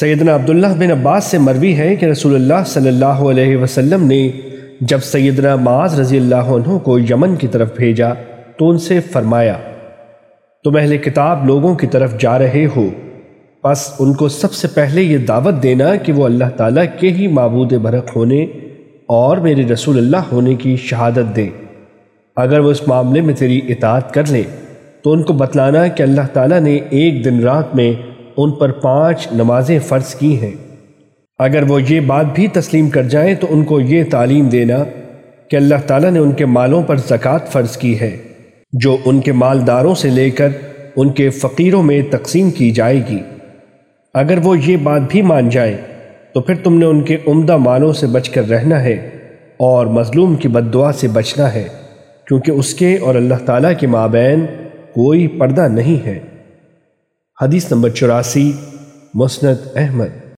سیدنا عبداللہ بن عباس سے مروی ہے کہ رسول اللہ صلی اللہ علیہ وسلم نے جب سیدنا معاذ رضی اللہ عنہ کو یمن کی طرف بھیجا تو ان سے فرمایا، تم اہل کتاب لوگوں کی طرف جا رہے ہو۔ پس ان کو سب سے پہلے یہ دعوت دینا کہ وہ اللہ تعالیٰ کے ہی معبود برق ہونے اور میرے رسول اللہ ہونے کی شہادت دیں۔ اگر وہ اس معاملے میں تیری اطاعت کر لیں تو ان کو بتلانا کہ اللہ تعالیٰ نے ایک دن رات میں ان پر پانچ نمازیں فرض کی ہیں۔ اگر وہ یہ بات بھی تسلیم کر جائیں تو ان کو یہ تعلیم دینا کہ اللہ تعالیٰ نے ان کے مالوں پر زکوٰۃ فرض کی ہے، جو ان کے مالداروں سے لے کر ان کے فقیروں میں تقسیم کی جائے گی۔ اگر وہ یہ بات بھی مان جائیں تو پھر تم نے ان کے عمدہ مالوں سے بچ کر رہنا ہے اور مظلوم کی بد دعا سے بچنا ہے، کیونکہ اس کے اور اللہ تعالیٰ کے مابین کوئی پردہ نہیں ہے۔ حدیث نمبر چوراسی مسند احمد۔